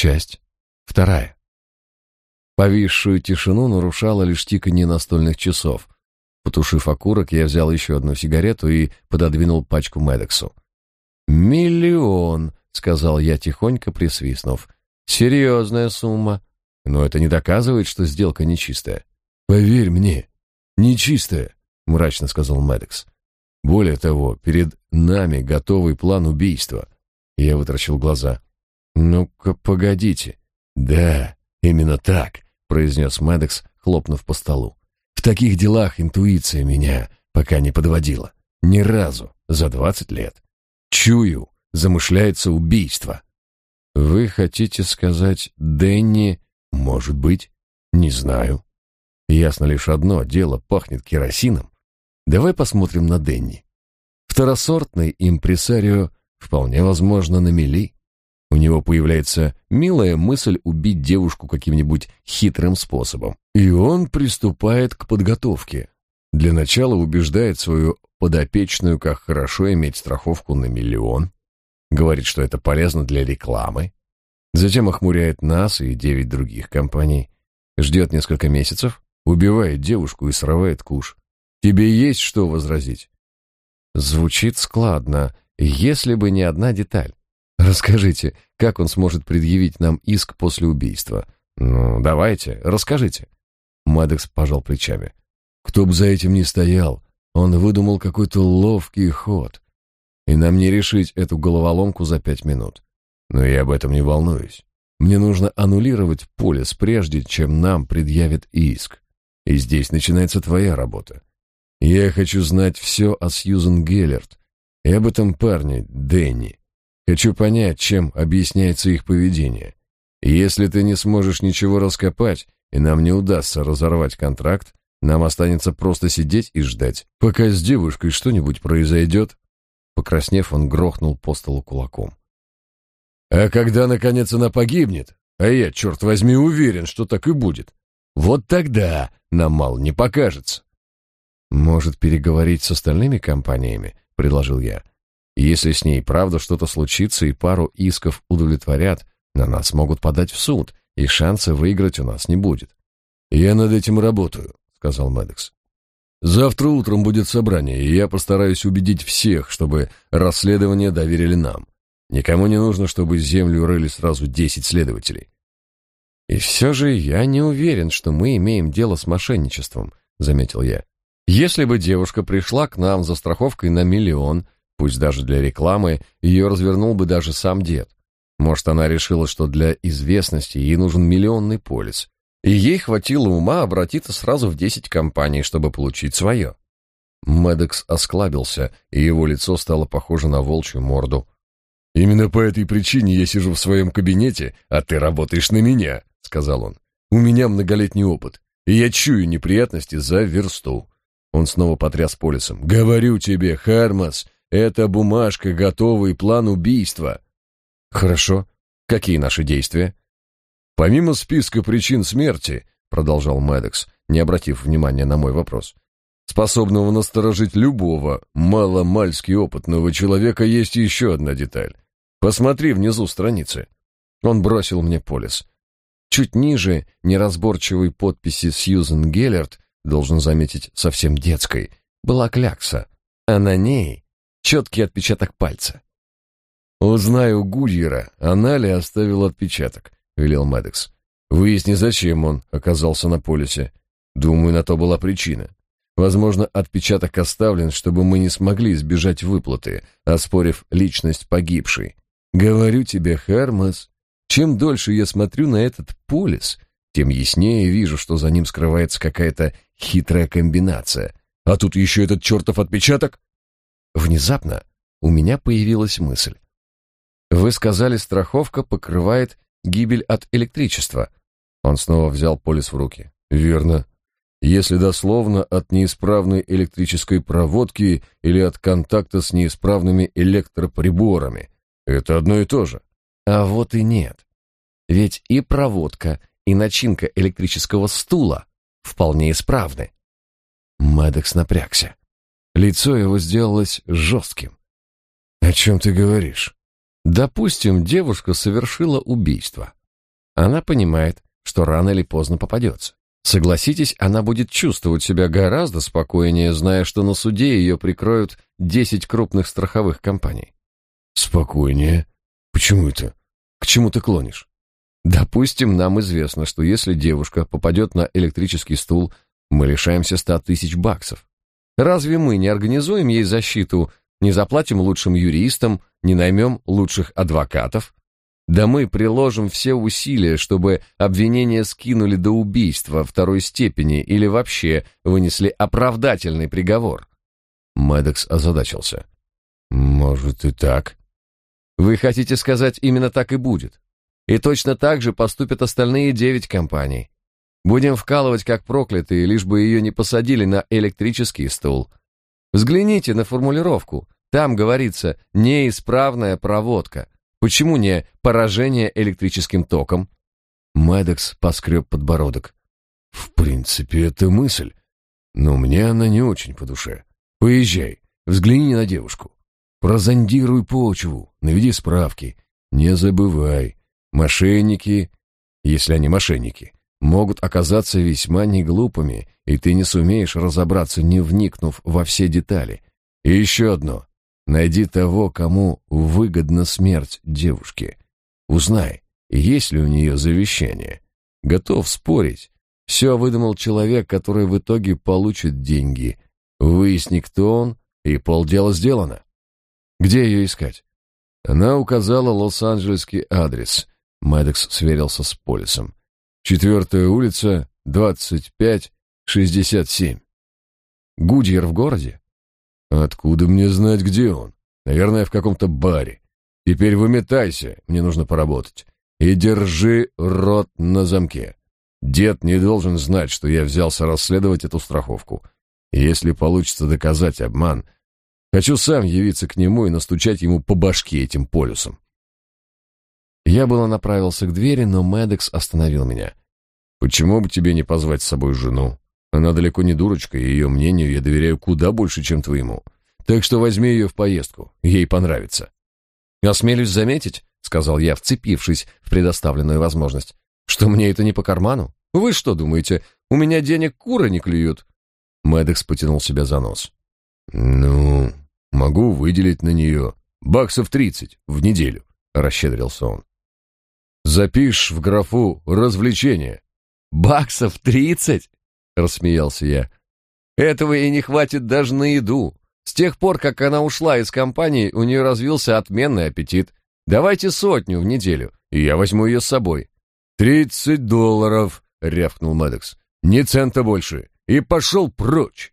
Часть вторая. Повисшую тишину нарушало лишь тиканье настольных часов. Потушив окурок, я взял еще одну сигарету и пододвинул пачку Медексу. «Миллион», — сказал я тихонько, присвистнув. «Серьезная сумма. Но это не доказывает, что сделка нечистая». «Поверь мне, нечистая», — мрачно сказал Медекс. «Более того, перед нами готовый план убийства». Я вытрачил глаза. «Ну-ка, погодите». «Да, именно так», — произнес Медекс, хлопнув по столу. «В таких делах интуиция меня пока не подводила. Ни разу за двадцать лет. Чую, замышляется убийство». «Вы хотите сказать, Дэнни...» «Может быть. Не знаю. Ясно лишь одно, дело пахнет керосином. Давай посмотрим на Дэнни. Второсортный импресарио вполне возможно на мели. У него появляется милая мысль убить девушку каким-нибудь хитрым способом. И он приступает к подготовке. Для начала убеждает свою подопечную, как хорошо иметь страховку на миллион. Говорит, что это полезно для рекламы. Затем охмуряет нас и девять других компаний. Ждет несколько месяцев, убивает девушку и срывает куш. Тебе есть что возразить? Звучит складно, если бы не одна деталь. Расскажите, как он сможет предъявить нам иск после убийства? Ну, давайте, расскажите. Мадекс пожал плечами. Кто бы за этим ни стоял, он выдумал какой-то ловкий ход. И нам не решить эту головоломку за пять минут. Но я об этом не волнуюсь. Мне нужно аннулировать полис, прежде чем нам предъявят иск. И здесь начинается твоя работа. Я хочу знать все о Сьюзен Геллерт и об этом парне, Дэнни. Хочу понять, чем объясняется их поведение. Если ты не сможешь ничего раскопать, и нам не удастся разорвать контракт, нам останется просто сидеть и ждать, пока с девушкой что-нибудь произойдет. Покраснев, он грохнул по столу кулаком. А когда, наконец, она погибнет, а я, черт возьми, уверен, что так и будет, вот тогда нам мало не покажется. Может, переговорить с остальными компаниями, предложил я. Если с ней правда что-то случится и пару исков удовлетворят, на нас могут подать в суд, и шанса выиграть у нас не будет. Я над этим работаю, сказал Медекс. Завтра утром будет собрание, и я постараюсь убедить всех, чтобы расследование доверили нам. Никому не нужно, чтобы землю рыли сразу десять следователей. И все же я не уверен, что мы имеем дело с мошенничеством, заметил я. Если бы девушка пришла к нам за страховкой на миллион, пусть даже для рекламы, ее развернул бы даже сам дед. Может, она решила, что для известности ей нужен миллионный полис, и ей хватило ума обратиться сразу в десять компаний, чтобы получить свое. Медекс осклабился, и его лицо стало похоже на волчью морду. «Именно по этой причине я сижу в своем кабинете, а ты работаешь на меня», — сказал он. «У меня многолетний опыт, и я чую неприятности за версту». Он снова потряс полисом. «Говорю тебе, Хармас, это бумажка, готовый план убийства». «Хорошо. Какие наши действия?» «Помимо списка причин смерти», — продолжал Мэддокс, не обратив внимания на мой вопрос, способного насторожить любого маломальски опытного человека, есть еще одна деталь. Посмотри внизу страницы. Он бросил мне полис. Чуть ниже неразборчивой подписи Сьюзен Геллерт, должен заметить, совсем детской, была клякса, а на ней четкий отпечаток пальца. «Узнай у Гудьера, она ли оставила отпечаток», — велел Мэддокс. «Выясни, зачем он оказался на полисе. Думаю, на то была причина. Возможно, отпечаток оставлен, чтобы мы не смогли избежать выплаты, оспорив личность погибшей. Говорю тебе, Хармас, чем дольше я смотрю на этот полис, тем яснее вижу, что за ним скрывается какая-то хитрая комбинация. А тут еще этот чертов отпечаток. Внезапно у меня появилась мысль. Вы сказали, страховка покрывает гибель от электричества. Он снова взял полис в руки. Верно. Если дословно от неисправной электрической проводки или от контакта с неисправными электроприборами. Это одно и то же. А вот и нет. Ведь и проводка, и начинка электрического стула вполне исправны. Мэддокс напрягся. Лицо его сделалось жестким. «О чем ты говоришь?» «Допустим, девушка совершила убийство. Она понимает, что рано или поздно попадется. Согласитесь, она будет чувствовать себя гораздо спокойнее, зная, что на суде ее прикроют 10 крупных страховых компаний. Спокойнее? Почему это? К чему ты клонишь? Допустим, нам известно, что если девушка попадет на электрический стул, мы лишаемся ста тысяч баксов. Разве мы не организуем ей защиту, не заплатим лучшим юристам, не наймем лучших адвокатов? Да мы приложим все усилия, чтобы обвинения скинули до убийства второй степени или вообще вынесли оправдательный приговор. Мэддокс озадачился. Может и так. Вы хотите сказать, именно так и будет? И точно так же поступят остальные девять компаний. Будем вкалывать как проклятые, лишь бы ее не посадили на электрический стул. Взгляните на формулировку. Там говорится «неисправная проводка». Почему не поражение электрическим током? Мэддокс поскреб подбородок. В принципе, это мысль, но мне она не очень по душе. Поезжай, взгляни на девушку. Прозондируй почву, наведи справки. Не забывай, мошенники, если они мошенники, могут оказаться весьма неглупыми, и ты не сумеешь разобраться, не вникнув во все детали. И еще одно. Найди того, кому выгодна смерть девушки. Узнай, есть ли у нее завещание. Готов спорить. Все выдумал человек, который в итоге получит деньги. Выясни, кто он, и полдела сделано. Где ее искать? Она указала лос-анджелесский адрес. Мэддокс сверился с полисом. Четвертая улица, 25-67. Гудьер в городе? Откуда мне знать, где он? Наверное, в каком-то баре. Теперь выметайся, мне нужно поработать. И держи рот на замке. Дед не должен знать, что я взялся расследовать эту страховку. если получится доказать обман, хочу сам явиться к нему и настучать ему по башке этим полюсом. Я было направился к двери, но Медекс остановил меня. «Почему бы тебе не позвать с собой жену? Она далеко не дурочка, и ее мнению я доверяю куда больше, чем твоему. Так что возьми ее в поездку, ей понравится». «Осмелюсь заметить», — сказал я, вцепившись в предоставленную возможность, «что мне это не по карману. Вы что думаете, у меня денег куры не клюют?» Медекс потянул себя за нос. «Ну, могу выделить на нее баксов тридцать в неделю», — расщедрился он. Запишь в графу «развлечение». «Баксов тридцать?» — рассмеялся я. «Этого ей не хватит даже на еду. С тех пор, как она ушла из компании, у нее развился отменный аппетит. Давайте сотню в неделю, и я возьму ее с собой». «Тридцать долларов!» — рявкнул Мэддокс. «Ни цента больше! И пошел прочь!»